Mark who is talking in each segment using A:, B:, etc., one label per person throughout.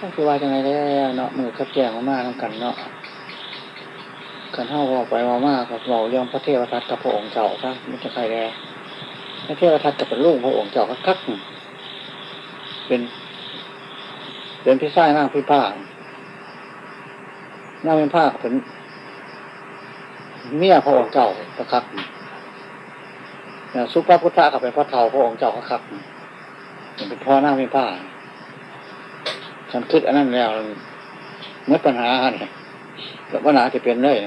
A: ก็คือว่าจังไรแล้เนาะมือขับแจงมากๆน้ำกันเนาะกันเท่าว่าไปว่ามากกับเราเรื่องพระเทวทัตกับพระองค์เจ้าซะไม่ใช่ใครแล้พระเทวทัตกับเป็นลูกพระองค์เจ้าก็คักเป็น เป็นพี่ชายนางพี่ผ้านางเป็นผ้าเป็นเมียพระองค์เจ้าก็คักสุภาพุทธะกับเป็นพระเทาพระองค์เจ้าก็คักเป็นพ่อหน้าเป็นผ้า ฉันคิดอันนั้นแล้วเมื่อปัญหาเนี่ยกับปัญหาจะเป็นเลย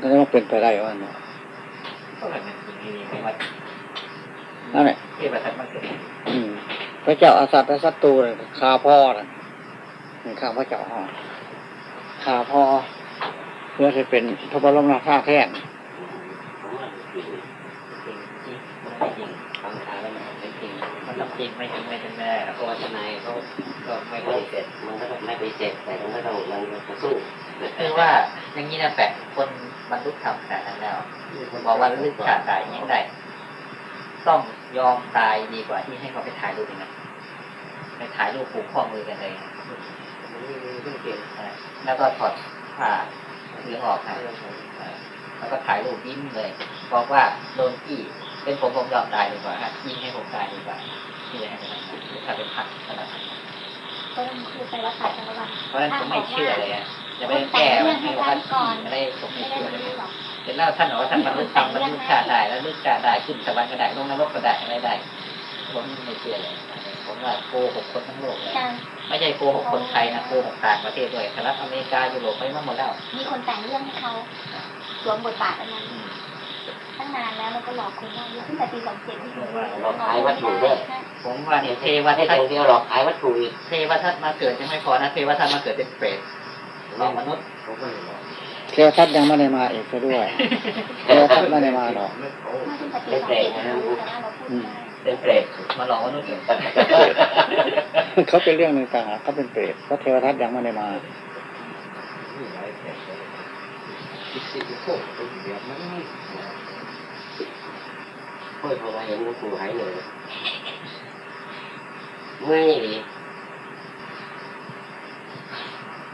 A: ก็ต้องเป็นไปได้ว่าเนาะ
B: ก็แบบนั้นจริงๆไม่ว่า
A: นั่นแหละ
B: เทพทัตมาเกิด
A: อืมพระเจ้าอาสัตและศัตรูเลยฆ่าพ่อนะนี่ข้าพระเจ้าห่อฆ่าพ่อเพื่อจะเป็นพระบรมราชาแท่น
B: จริงไม่จริงไม่จริงแน่เพราะว่าทนายเขาก็ไม่ปฏิเสธ
C: มันก็ไม่ไปเจ็บแต่มันก็ต้องมันจะสู้
B: คือว่าอย่างนี้นะแปะคนบรรลุธรรมขนาดนั้นแล้วบอกว่าลึกขาดตายยังไงต้องยอมตายดีกว่าที่ให้เขาไปถ่ายรูปองนั้นไปถ่ายรูปผูกข้อมือกันเลยแล้วก็ถอดผ้าหลือออกนะแล้วก็ถ่ายรูปยิ้มเลยบอกว่าโดนขี้เป็นผมผมยอมตายดีกว่ายิงให้ผมตายดีกว่า ที่จะให้เป็นถ้าเป็นพักขนาดนั้น
D: ก็คือไปวัดป่าจังหวัด
B: เพราะนั้นผมไม่เชื่อเลยอะจะไปแก้ให้ว่าอะไรผมไม่
D: ไม่ได้
B: เชื่อเลยเห็นแล้วท่านบอกว่าท่านบรรลุธรรมบรรลุชาได้แล้วลึกชาได้ขึ้นสวรรค์ก็ได้ลงนรกก็ได้อะไรได้ผมไม่เชื่อเลยผมว่าโกหกคนทั้งโลกเลยไม่ใช่โกหกคนไทยนะโกหกต่างประเทศด้วยสหรัฐอเมริกายุโรปไปมาหมดแล้ว
D: มีคนแต่งเรื่องให้เขาสวมบทบาทอันนั้น ตั้งนานแล้วแล้วก็หลอกคนว่าตั้งแต่ปีสองเจ็ดที่ผม
B: ผมว่าเนี่ยเทว
C: ให้
B: ทัต
C: อย่างเดียวหรอกขายวัตถุอีก
B: เทวทัตมาเกิดยังไม่พอนะเทวทัตมาเกิดเป็นเปรตหลอกมนุษย์
A: เทวทัตยังไม่ได้มาอีกซะด้วยเทวทัตไม่ได้มาหรอก
D: มาตั้งแต่ปีสองเจ็ดแต่ว่าเราพูดได้
B: เป็นเปรตมาหลอกมนุษย์
A: เขาเป็นเรื่องหนึ่งต่างหากเขาเป็นเปรตเพราะเทวทัตยังไม่ได้มา
C: เพื่อพอมาเห็นหลวงปู่หายเหนื่อยเมื่อยดี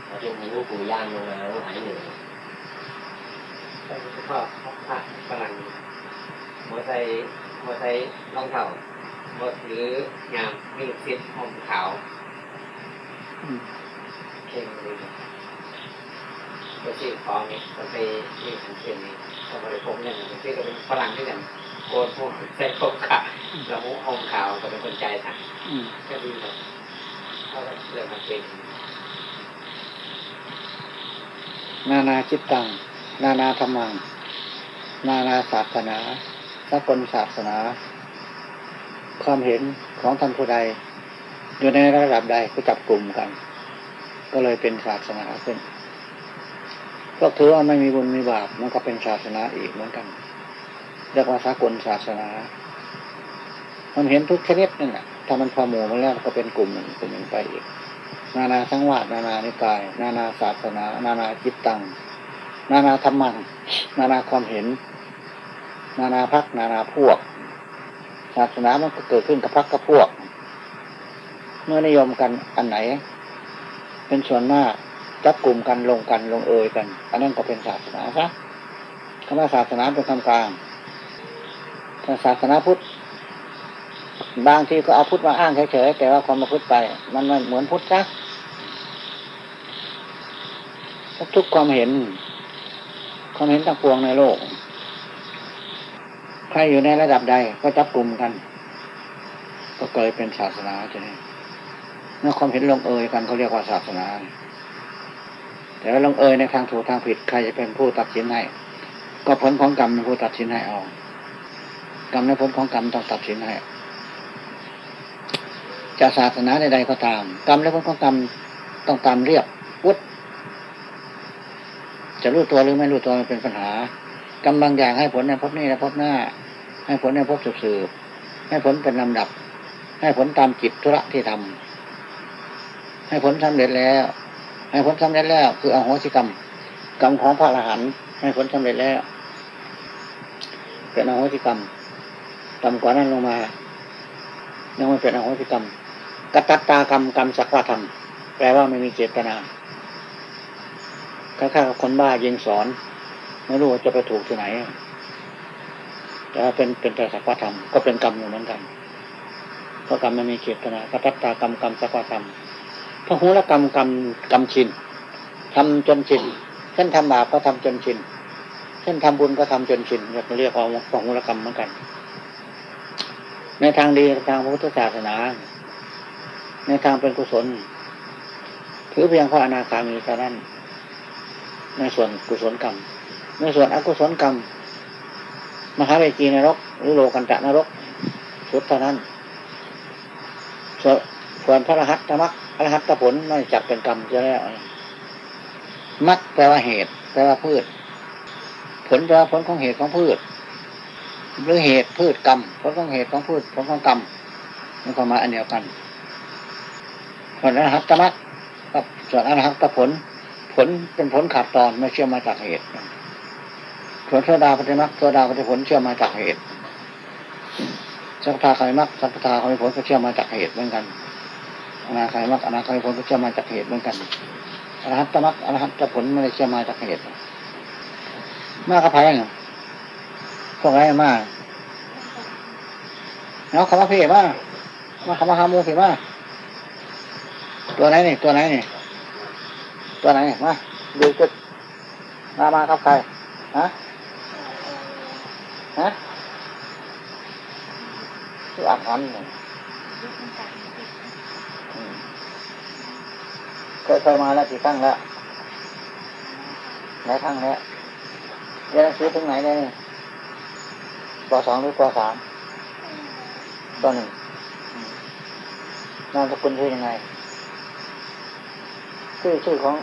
C: พอเป็นเห็นหลวงปู่ย่างลงมาหายเหนื่อย
B: ชอบพระฝรั่งหัวใจหัวใจรองเท้าหมดหรืองามมีลูกศิษย์ห่มขาว
A: อืม
B: เข่งเลยก็ชื่อของนี่ก็ไปนี่ทันเข่งนี่ก็บริผมเนี่ยมันชื่อก็เป็นฝรั่งด้วยกัน โกนพวกใส่ผมขาวแล้วมุห่มขาวก็เป็นคนใจสั่ง
A: อืม
B: ก็ดีครับก็เริ่มมาเป็น
A: นานาจิตตัง นานาธรรมัง นานาศาสนาสากลศาสนา ความเห็นของท่านผู้ใด อยู่ในระดับใดก็จับกลุ่มกัน ก็เลยเป็นศาสนาขึ้น ก็ถือว่าไม่มีบุญมีบาปมันก็เป็นศาสนาอีกเหมือนกัน เรียกว่าสากลศาสนา มันเห็นทุกชนิดนั่นแหละถ้ามันพอหมู่มาแล้วก็เป็นกลุ่มหนึ่งกลุ่มหนึ่งไปอีก นานาสังวาสนานานิกาย นานาศาสนา นานาจิตตัง นานาธรรมัง นานาความเห็น นานาพักนานาพวก ศาสนามันก็เกิดขึ้นกับพักกับพวก เมื่อนิยมกันอันไหน เป็นส่วนมากจับกลุ่มกันลงกันลงเอยกัน อันนั้นก็เป็นศาสนาซะคำว่าศาสนาเป็นคำกลางาศาสนาพุทธ บางทีก็เอาพุทธมาอ้างเฉยๆแต่ว่าความมาพุทธไป มันไม่เหมือนพุทธซะทุกความเห็น ความเห็นต่างปวงในโลก ใครอยู่ในระดับใดก็จับกลุ่มกัน ก็เกิดเป็นศาสนาใช่ไหมเมื่อความเห็นลงเอยกันเขาเรียกว่าศาสนา แต่ว่าลงเอยในทางถูกทางผิดใครจะเป็นผู้ตัดสินให้ ก็ผลของกรรมเป็นผู้ตัดสินให้เอา กรรมและผลของกรรมต้องตัดสินให้จะศาสนาใดๆก็ตาม กรรมและผลของกรรมต้องตามเรียบวุฒจะรู้ตัวหรือไม่รู้ตัวมันเป็นปัญหากรรมบางอย่างให้ผลในภพนี้และภพหน้า ให้ผลในภพสืบๆให้ผลเป็นลำดับ ให้ผลตามจิตธุระที่ทำให้ผลสำเร็จแล้ว ให้ผลสำเร็จแล้ว คืออโหสิกรรม กรรมของพระอรหันต์ให้ผลสำเร็จแล้วเป็นอโหสิกรรม ต่ำกว่านั้นลงมา ยังไม่เป็นอโหสิกรรมกตัตตากรรมกรรมสักว่าธรรมแปลว่าไม่มีเจตนาคล้ายๆกับคนบ้ายิงสอน ไม่รู้ว่าจะไปถูกที่ไหนแต่ว่าเป็นเป็นแต่สักว่าธรรมก็เป็นกรรมอยู่เหมือนกันเพราะกรรมไม่มีเจตนากตัตตากรรมกรรมสักว่าธรรมพระหูละกรรมกรรมกรรมชินทำจนชินเช่นทำบาปก็ทำจนชินเช่นทำบุญก็ทำจนชินเรียกเรียกว่าพระหูละกรรมเหมือนกัน ในทางดีทางพุทธศาสนา ในทางเป็นกุศล ถือเพียงพระอนาคามีเท่านั้น ในส่วนกุศลกรรม ในส่วนอกุศลกรรม มหาเวจีนรกหรือโลกันตะนรกสุดเท่านั้น ส่วนส่วนพระรหัตตมรรคพระรหัตผลไม่จับเป็นกรรมจะแล้วมรรคแปลว่าเหตุ แปลว่าพืช ผลแปลว่าผลของเหตุของพืช หรือเหตุพืชกรรมผลของเหตุของพืชผลของกรรมมันก็มาอันเดียวกันส่วนอรหัตตมรรคกับส่วนอรหัตผล ผลเป็นผลขาดตอนไม่เชื่อมมาจากเหตุส่วนโซดาปฏิมรรคโซดาปฏิผลเชื่อมมาจากเหตุสัพพาคามิมรรคสัพพาคามิผลก็เชื่อมมาจากเหตุเหมือนกันอนาคามิมรรคอนาคามิผลก็เชื่อมมาจากเหตุเหมือนกันอรหัตตมรรคอรหัตผลไม่ได้เชื่อมมาจากเหตุมากกับไผ่ไง พวกไรมาเอาะคำว่าเพี่มามาคำว่าฮามูเพี่มาตัวไหนนี่ตัวไหนนี่ตัวไหนนี่มาดูจุดมามากับใครฮะฮะชื่ออักขันนี่อืมเคยเคยมาแล้วกี่ครั้งแล้วหลายครั้งแล้วเรียนหนังสือถึงไหนเนี่ย ปสองหรือปสามปหนึ่งอืมนามสกุลชื่อยังไงชื่อชื่อของ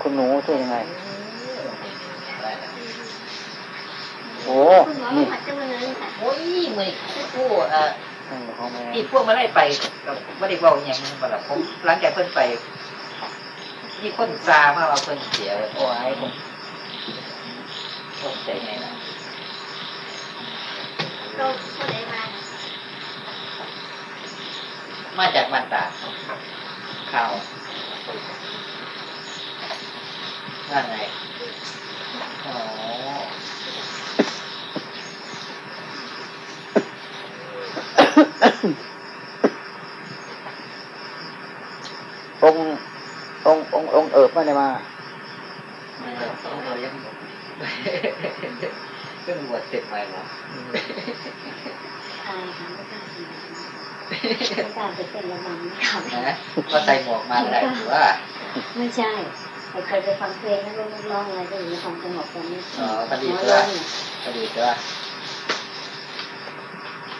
A: คุณหนูชื่อยังไง โอ้
D: คุณหมอ
A: นี่
D: ผัดจังเลยค่ะ
B: โอ้ยมือผู้เอ่อ
A: นั่นของแม่
B: ที่พวกมาได้ไปกับไม่ได้บอกอย่างนี้บ่ล่ะผมหลังจากเพิ่นไปมีคนซามาว่าเพิ่นเสียโอ้ยผมตกใจไงนะ
D: เราคนไหนมา
B: มาจากบ้านตากข่าวว่าไงอ๋อ
A: ององององเอิบม่ได้มา
B: ไม่ต้องเรายัง เพิ่งบวชเสร็จใหม่หรอ
D: อายค่ะไม่กล้าทำไม่กล้าไปเต้นระบำไม่กล้าไป
B: นะก็ใส่หมวกมาก็ได้ถือว่า
D: ไม่ใช่แต่เคยไปฟังเพลงแล้วก็ร้องอะไรก็อยู่ในความสงบตอนนี้
B: อ๋อพอดี
D: หมอ
B: ก็
D: ร้องเนี่ย
B: พอดีก็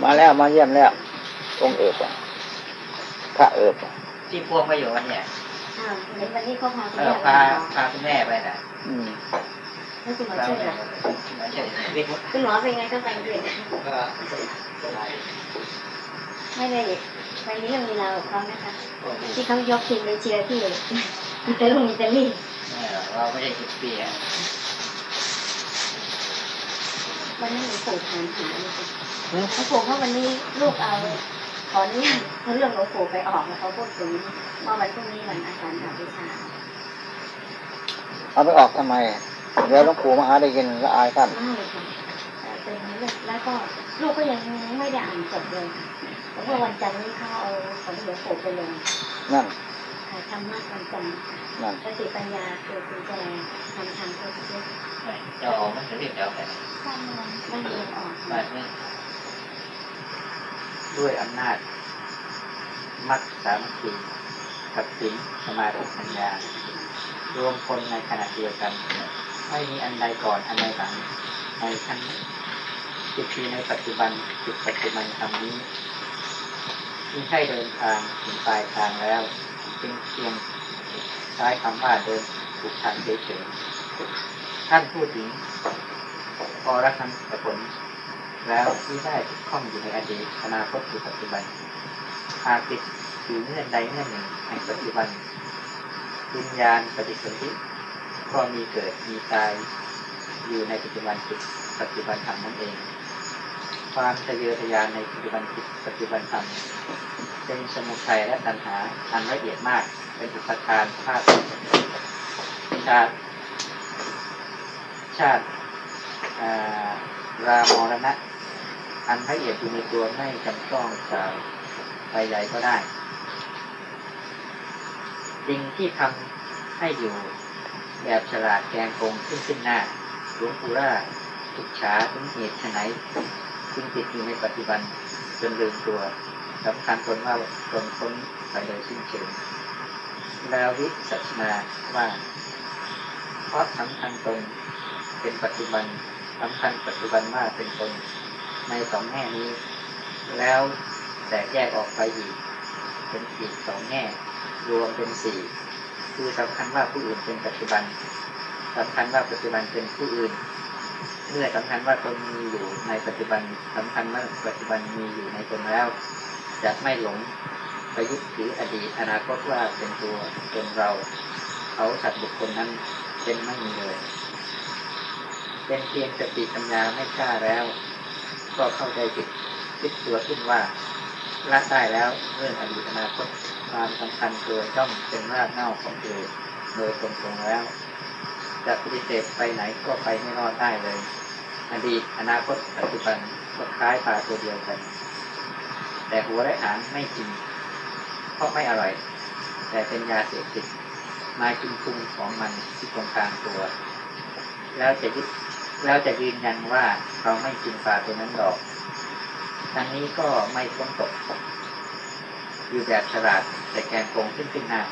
A: มาแล้วมาเยี่ยมแล้วองค์เอิบอะพระเอิบอะ
B: ที่พวงมาอยู่วันเนี่ย
D: อ้าวเห็นวันนี้เขาพาคุณ
B: เอ
D: แม่
B: อ
D: ไป
B: พาพาคุณแม่ไปนะ
A: อืม
D: แล้วคุณหมอช่วย
B: แม่
D: เหรอ
B: ไม่ใช่เรียกว่า
D: คุณหมอเป็นไงก็ไปด้วย
B: ก็อะไม่
D: ได้วันนี้ยังมีเราเขานะคะ ที่เขายกทีมไปเชียร์ที่อิตาลีอิตาลี
B: ไม่เราไม่ใช่คิดเปีย
D: วันนั้นหนูปู่ถามหาเลยค่ะหลวงปู่เพราะวันนี้ลูกเอาขออนุญาตเรื่องหลวงปู่ไปออกแล้วเขาพูดถึงว่าวันพรุ่งนี้วันอาจารย์หาวิชา
A: เอาไปออกทำไม เดี๋ยวหลวงปู่มาหาได้ยินและอายท่าน
D: ไม่ค่ะแต่เป็นเรื่องแล้วก็ลูกก็ยังไม่ได้อ่านจบเลยค่ะเพราะว่าวันจันทร์นี้เขาเอาของหลวงปู่ไปลง
A: นั่น
D: ถ่ายธรรมะวันจันทร์ค่ะ
A: นั่น
D: สติปัญญาคือกุญแจทำทางพุทธเจ้า
B: จะออกมันจะเรียกจะเอาไป
D: สร้างเมืองไม่เรียนออก
B: มาเนี่ยด้วยอำนาจมัดสามัคคีกับศีลสมาธิปัญญารวมคนในขณะเดียวกัน ไม่มีอันใดก่อนอันใดหลังในขั้นจิตทีในปัจจุบันจิตปัจจุบันคำนี้ไม่ใช่เดินทางถึงปลายทางแล้วจึงเพียงใช้คำว่าเดินถูกทางเฉยๆท่านพูดถึงพอรคันตผล แล้วที่ได้ติดข้องอยู่ในอดีตอนาคตหรือปัจจุบันหากติดอยู่เงื่อนใดเงื่อนหนึ่งแห่งปัจจุบันวิญญาณปฏิสนธิ ก็มีเกิดมีตายอยู่ในปัจจุบันจิตปัจจุบันธรรมนั่นเอง ความทะเยอทะยานในปัจจุบันจิตปัจจุบันธรรมเป็นสมุทัยและตัณหาอันละเอียดมากเป็นอุปทานภาพชาติชาติรามรณะอันละเอียดอยู่ในตัวไม่จำต้องจากไปใหญ่ก็ได้สิ่งที่ทำให้อยู่ แบบฉลาดแกงโกงขึ้นขึ้นหน้าหลวงปู่ล่าทุกฉาถึงเหตุไหนจึงติดอยู่ในปัจจุบันจนลืมตัวสำคัญตนว่าตนพ้นไปโดยสิ้นเชิงแล้ววิสัชนาว่า เพราะสำคัญตนเป็นปัจจุบันสำคัญปัจจุบันว่าเป็นตนในสองแง่นี้ แล้วแตกแยกออกไปอีก เป็นอีกสองแง่ รวมเป็นสี่ คือสำคัญว่าผู้อื่นเป็นปัจจุบันสำคัญว่าปัจจุบันเป็นผู้อื่น เมื่อสำคัญว่าตนมีอยู่ในปัจจุบันสำคัญว่าปัจจุบันมีอยู่ในตนแล้ว จะไม่หลงไปยึดถืออดีตอนาคตว่าเป็นตัวเป็นเรา เขาสัตว์บุคคลนั้นเป็นไม่มีเลย เป็นเพียงสติปัญญาไม่กล้าแล้ว ก็เข้าใจผิดคิดตัวขึ้นว่าละได้แล้วเรื่องอดีตอนาคต ความสำคัญตัวจ้องเป็นรากเหง้าของตัวโดยตรงๆแล้ว จะปฏิเสธไปไหนก็ไปไม่รอดได้เลย อดีตอนาคตปัจจุบันก็คล้ายปลาตัวเดียวกัน แต่หัวและหางไม่จริงเพราะไม่อร่อย แต่เป็นยาเสพติดมากินพุงของมันที่ตรงกลางตัว แล้วจะยึดแล้วจะยืนยันว่าเราไม่กินปลาตัวนั้นหรอกทั้งนี้ก็ไม่พ้นตกอยู่แบบฉลาด แต่แกนโกงขึ้นขึ้นหน้า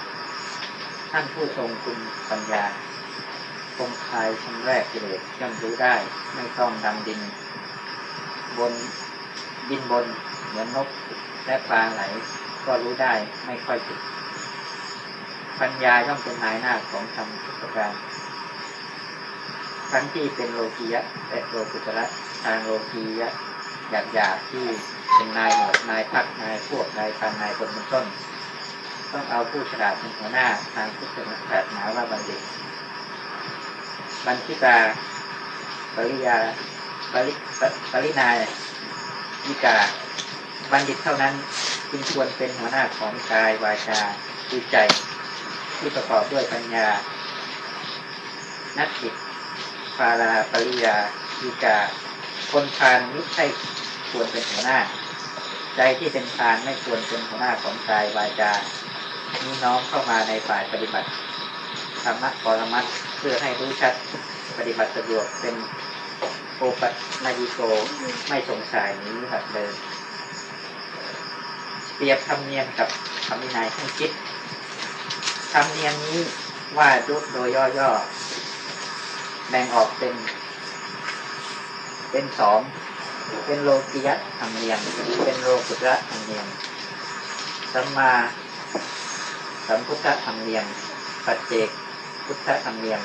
B: ท่านผู้ทรงคุณปัญญาคงคายชั้นแรกกิเลสย่อมรู้ได้ ไม่ต้องดำดิน บนดินบนเหมือนนกและปลาไหล ก็รู้ได้ไม่ค่อยผิด ปัญญาย่อมเป็นนายหน้าของธรรมทุกประการทั้งที่เป็นโลกียะและโลกุตระทางโลกียะหยาบหยาบๆที่เป็นนายหมวดนายพักนายพวกนายพันนายคนเป็นต้น ต้องเอาผู้ฉลาดเป็นหัวหน้าทางพุทธศาสนาว่าบัณฑิต บันทิตาปริยาปริปปรินายวิกา บัณฑิตเท่านั้นจึงควรเป็นหัวหน้าของกายวาจาจิตใจที่ประกอบด้วยปัญญา นักจิตภาราปริยาวิกา คนพานไม่ใช่ควรเป็นหัวหน้า ใจที่เป็นพานไม่ควรเป็นหัวหน้าของกายวาจา นี้น้อมเข้ามาในฝ่ายปฏิบัติธรรมะปรมัตเพื่อให้รู้ชัดปฏิบัติสะดวกเป็นโอปันายิโกไม่สงสัยนี้แบบเดิมเปรียบธรรมเนียมกับธรรมินัยขั้นคิดธรรมเนียมนี้ว่าด้วยโดยย่อๆแบ่งออกเป็น เป็นสองเป็นโลกิยะธรรมเนียมเป็นโลกุตระธรรมเนียมสัมมา สัมพุทธธรรมเนียม ปัจเจกพุทธธรรมเนียม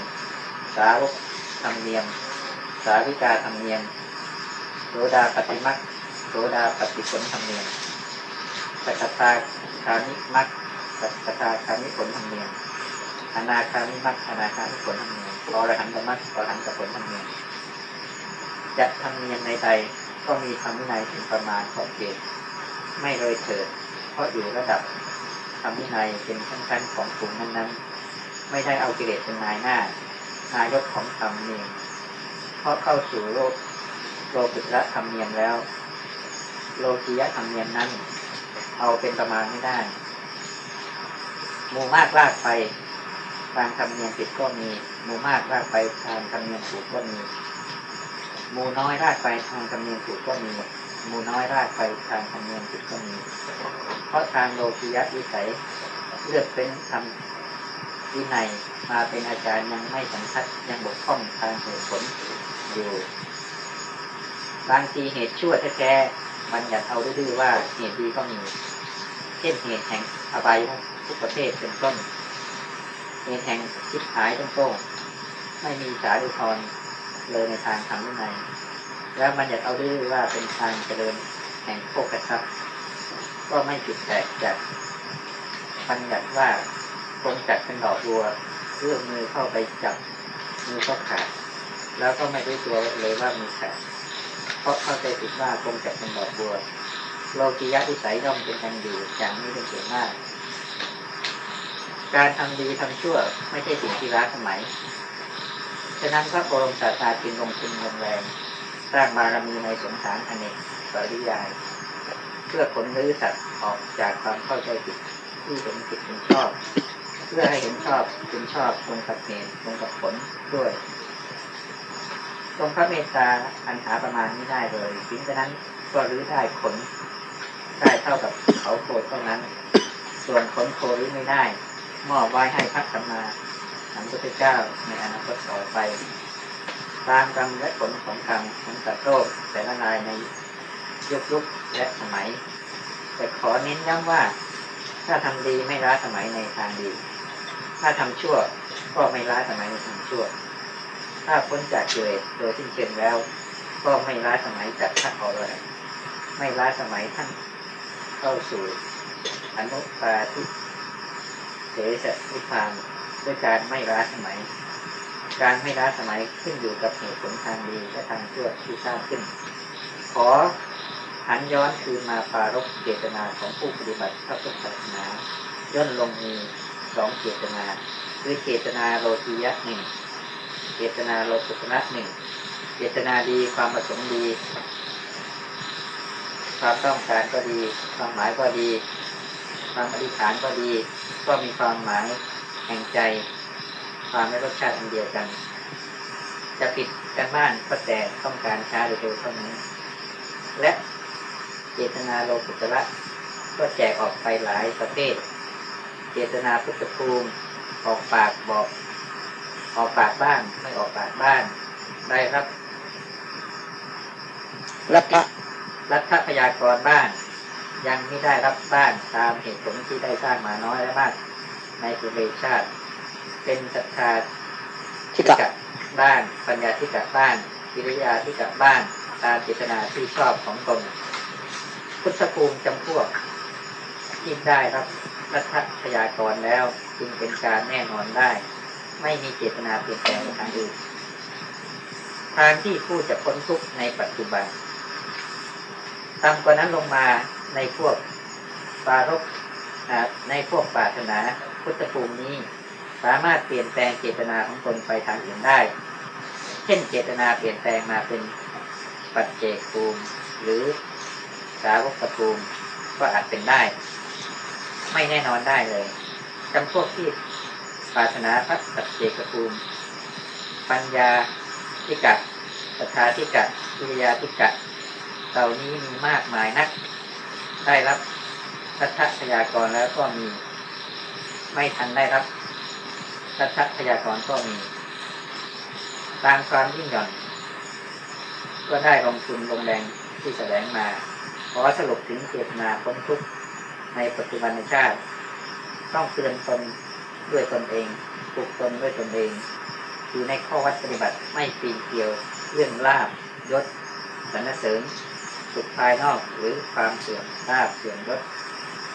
B: สาวกธรรมเนียม สาวิกาธรรมเนียมโสดาปฏิมักโสดาปฏิผลธรรมเนียมสัจตาคามิมักสัจตาคามิผลธรรมเนียมอนาคามิมักอนาคามิผลธรรมเนียมอรหันตมักอรหันตผลธรรมเนียมจะธรรมเนียมในใดก็มีธรรมวินัยถึงประมาณขอบเขตไม่เลยเถิด เพราะอยู่ระดับ ธรรมวินัยเป็นชั้นๆของกลุ่มนั้นๆ ไม่ได้เอากิเลสเป็นนายหน้านายกของธรรมเนียมเพราะเข้าสู่โลกโลกุตระธรรมเนียมแล้ว โลกียะธรรมเนียมนั้น เอาเป็นประมาณไม่ได้หมู่มากลากไปทางธรรมเนียมผิดก็มีหมู่มากลากไปทางธรรมเนียมถูกก็มีหมู่น้อยลากไปทางธรรมเนียมถูกก็มีหมู่น้อยลากไปทางธรรมเนียมผิดก็มี ราะทางโลกียะวิสัยเลือกเป็นทำวินัยมาเป็นอาจารย์ยังไม่สัมผัสยังบกพร่องทางเหตุผลอยู่ บางทีเหตุชั่วแท้ๆมันอยากเอาดื้อว่าเหตุดีก็มี เช่นเหตุแห่งอบายทุกประเภทเป็นต้นเหตุแห่งชิบหายต้นโต้ไม่มีสาดุทรเลยในทางทางวินัยแล้วมันอยากเอาดื้อว่าเป็นทางเจริญแห่งโภกทรัพย์ ก็ไม่ผิดแปลกจากมันอยากว่าคงจัดเป็นดอกบัวเอื้อมมือเข้าไปจับมือก็ขาดแล้วก็ไม่รู้ตัวเลยว่ามีขาดเพราะเข้าใจผิดว่าคงจัดเป็นดอกบัวโลกิยะวิสัยย่อมเป็นกันอยู่อย่างนี้เป็นส่วนมาก การทำดีทำชั่วไม่ใช่สิ่งที่ล้าสมัยฉะนั้นพระบรมศาสดาจึงลงทุนลงแรง สร้างบารมีในสงสารอเนกปริยาย พื่อขนรื้อสัตว์ออกจากความเข้าใจผิดที่เห็นผิดเป็นชอบ เพื่อให้เห็นชอบเป็นชอบตรงกับเหตุตรงกับผลด้วยทรงพระเมตตาอันหาประมาณไม่ได้เลยถึงฉะนั้นก็รื้อได้ขนได้เท่ากับเขาโคเท่านั้น ส่วนขนโครื้อไม่ได้ มอบไว้ให้พระสัมมาสัมพุทธเจ้าในอนาคตต่อไป ตามกรรมและผลของกรรมของสัตว์โลกแต่ละรายใน ยุคยุคและสมัย แต่ขอเน้นย้ำว่า ถ้าทำดีไม่ล้าสมัยในทางดี ถ้าทำชั่วก็ไม่ล้าสมัยในทางชั่ว ถ้าพ้นจากกิเลสโดยสิ้นเชิงแล้ว ก็ไม่ล้าสมัยจากพระอรหันต์ไม่ล้าสมัยท่านเข้าสู่อนุปาทิเสสนิพพานด้วยการไม่ล้าสมัย การไม่ล้าสมัยขึ้นอยู่กับเหตุผลทางดีและทางชั่วที่สร้างขึ้น ขอ หันย้อนคืนมาปารบเจตนาของผู้ปฏิบัติพระพุทธศาสนาย่นลงมีสองเจตนาคือเจตนาโลกียะหนึ่งเจตนาโลกุตระหนึ่งเจตนาดีความประสงค์ดี ความต้องการก็ดี ความหมายก็ดี ความอธิษฐานก็ดี ก็มีความหมายแห่งใจ ความไม่รสชาติอันเดียวกัน จะผิดกันบ้านก็แต่ต้องการช้าหรือเร็วเท่านั้นและ เจตนาโลกุตระก็แจกออกไปหลายประเภท เจตนาพุทธภูมิออกปากบอก ออกปากบ้าง ไม่ออกปากบ้างได้รับ
A: รัฐะ
B: รัฐพยากรบ้างยังไม่ได้รับบ้างตามเหตุผลที่ได้สร้างมาน้อยและมากในปุเรชาติ เป็นศรัทธา
A: ทิกะ
B: บ้าน ปัญญาที่กะบ้านวิริยาที่กะบ้าน ตามเจตนาที่ชอบของตน พุทธภูมิจำพวกที่ได้รับรัฐพยากรแล้วจึงเป็นการแน่นอนได้ ไม่มีเจตนาเปลี่ยนแปลงในทางอื่นทางที่ผู้จะพ้นทุกข์ในปัจจุบันตามกว่านั้นลงมาในพวกปารกในพวกปารถนาพุทธภูมินี้สามารถเปลี่ยนแปลงเจตนาของตนไปทางอื่นได้ เช่นเจตนาเปลี่ยนแปลงมาเป็นปัจเจกภูมิ หรือ สาวกภูมิก็อาจเป็นได้ ไม่แน่นอนได้เลยจำพวกที่ปรารถนาพระปัจเจกภูมิ ปัญญาทิกะศรัทธาทิกะวิริยาทิกะเหล่านี้มีมากมายนัก ได้รับรัฐพยากรแล้วก็มี ไม่ทันได้รับรัฐพยากรก็มีตามความยิ่งหย่อน ก็ได้ลงทุนลงแรงที่แสดงมา ขอสรุปถึงเจตนาพ้นทุกข์ในปัจจุบันชาติ ต้องเตือนตนด้วยตนเองปลุกตนด้วยตนเอง อยู่ในข้อวัดปฏิบัติไม่ปีนเกี่ยวเรื่องลาบยศสรรเสริญสุขภายนอกหรือความเสื่อมลาบเสื่อมยศ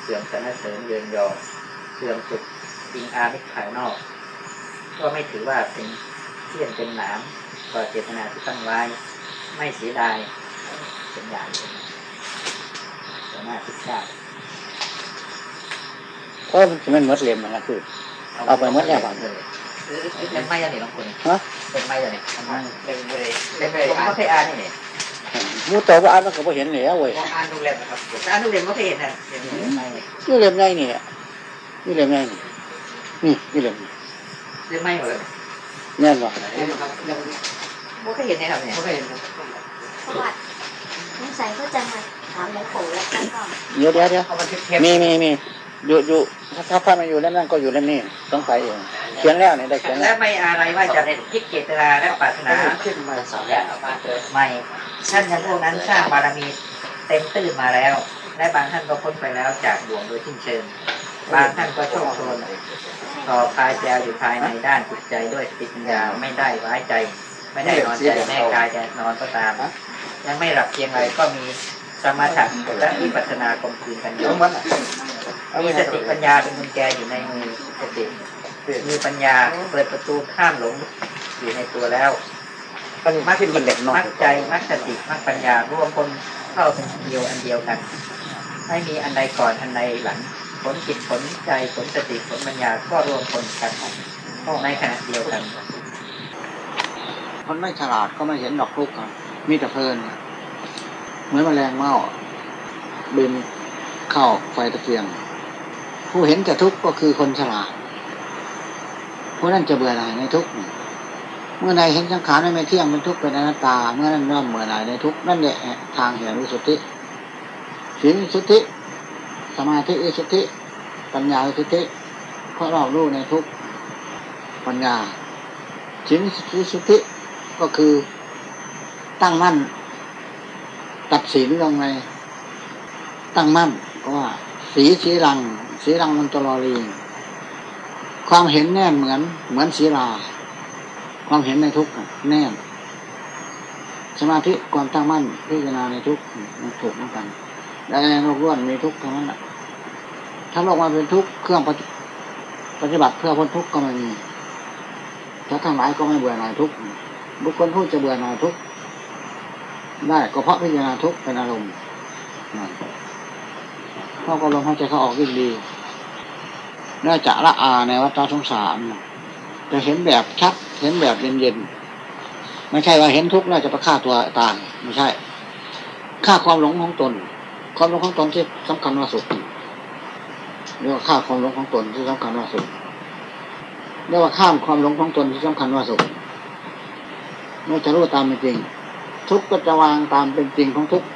B: เสื่อมสรรเสริญเยินยอเสื่อมสุขอิงอามิตรภายนอก ก็ไม่ถือว่าเป็นเที่ยนเป็นหนามต่อเจตนาที่ตั้งไว้ ไม่เสียดายเป็นอย่างหนึ่ง หน้าทุกชาติ
A: เพราะมันมันหมดเหลี่ยมนะคือ เอาไปหมดแล้วครับ
B: เลยเป็นไม่ยังนี่น้องคุณ
A: ฮะ
B: เป็นไม่ยังนี่
C: เป็นไปได้
B: เป็
C: เป็นน
B: ไป
C: ไป
B: ผม
C: อ่าน
B: ก็เคยอ่านนี่นี่
A: มูตัวว่าอ่านมันก็บ่เห็นแล้วเว้ย
C: มองอ่านดูเล่มนะครับ
B: อ่านดูเรียนก็เคยเห็นนะเรียนไม่
A: นี่เหลี่ยมไงนี่นี่เหลี่ยมไงนี่นี่นี่เหลี่ยมนี่
B: เรียนไม่หมดเลย
A: แน่นบ่
C: เล่มครับเล่ม
B: ผมเคยเห็นนะครับเนี่ย
C: ไม่เคยเห็นครับ
D: เพราะว่าสงสัยก็จะมา ถามหลวงปู่แล้วท่านก็
A: เดี๋ยวเดี๋ยวเดี๋ยว
C: เอาบันทึกเทป
A: มีมีมีอยู่อยู่ถ้าถ้าถ้ามาอยู่แล้วนั่นก็อยู่แล้วนี่ต้องใส่เองเขียนแล้วเนี่ยได้เขียน
B: และ
A: แล้ว
B: ไม่อะไรว่าจะได้คิดเจตนาและปรารถนา
C: ขึ้นมาสามอย่างเอามาเจอ
B: ไม่ท่านยังพวกนั้นสร้างบารมีเต็มตื้นมาแล้ว และบางท่านก็พ้นไปแล้วจากบ่วงโดยสิ้นเชิงบางท่านก็โชคโชนต่อพายแจวอยู่ภายในด้านจิตใจด้วยสติปัญญาไม่ได้ไว้ใจ ไม่ได้นอนใจแม่กายจะนอนก็ตามยังไม่หลับเพียงไรก็มี สมถะและวิปัสสนากลมกลืนกันอยู่มีสติปัญญาเป็นกุญแจอยู่ในมือสติมีปัญญาเปิดประตูข้ามหลงอยู่ในตัวแล้ว
A: มักขึ้นมันเล็กน้อย
B: มักใจมักสติมักปัญญารวมคนเข้าเป็นเดียวอันเดียวกันไม่มีอันใดก่อนอันใดหลังผลจิตผลใจผลสติผลปัญญาก็รวมผลกันในขณะเดียวกัน
A: คนไม่ฉลาดก็ไม่เห็นดอกทุกข์ครับมีแต่เพลิน เหมือนแมลงเม่าบินเข้าไฟตะเกียง ผู้เห็นแต่ทุกข์ก็คือคนฉลาดผู้นั้นจะเบื่อหน่ายในทุกข์เมื่อใดเห็นสังขารไม่เที่ยงเป็นทุกข์เป็นอนัตตา เมื่อนั้นเริ่มเบื่อหน่ายในทุกข์นั่นแหละทางแห่งวิสุทธิศีลวิสุทธิ สมาธิวิสุทธิ ปัญญาวิสุทธิเพราะเรารู้ในทุกข์ปัญญาศีลวิสุทธิก็คือตั้งมั่น ตัดศีลลงในตั้งมั่นเพราะว่า สีสีรัง สีรังมันตลอรีความเห็นแน่นเหมือน เหมือนศีลา ความเห็นในทุกแน่น สมาธิความตั้งมั่นพิจารณาในทุกมันถูกเหมือนกันแต่โลกล้วนมีทุกข์ทั้งนั้นแหละถ้าโลกมาเป็นทุกเครื่องปฏิบัติเพื่อพ้นทุกข์ก็ไม่มีถ้าทั้งหลายก็ไม่เบื่อหน่ายทุกบุคคลผู้จะเบื่อหน่ายทุกข์ ได้ก็เพราะพิจารณาทุกเป็นอารมณ์เข้าก็ลมหายใจเขาออกยิ่งดีน่าจะละอาในวัฏสงสารจะเห็นแบบชัด เห็นแบบเย็นๆ ไม่ใช่ว่าเห็นทุกข์แล้วจะไปฆ่าตัวตายไม่ใช่ฆ่าความหลงของตน ความหลงของตนที่สำคัญว่าสุขเรียกว่าฆ่าความหลงของตนที่สำคัญว่าสุขเรียกว่าข้ามความหลงของตนที่สำคัญว่าสุขเมื่อจะรู้ตามเป็นจริง ทุกข์ก็จะวางตามเป็นจริงของทุกข์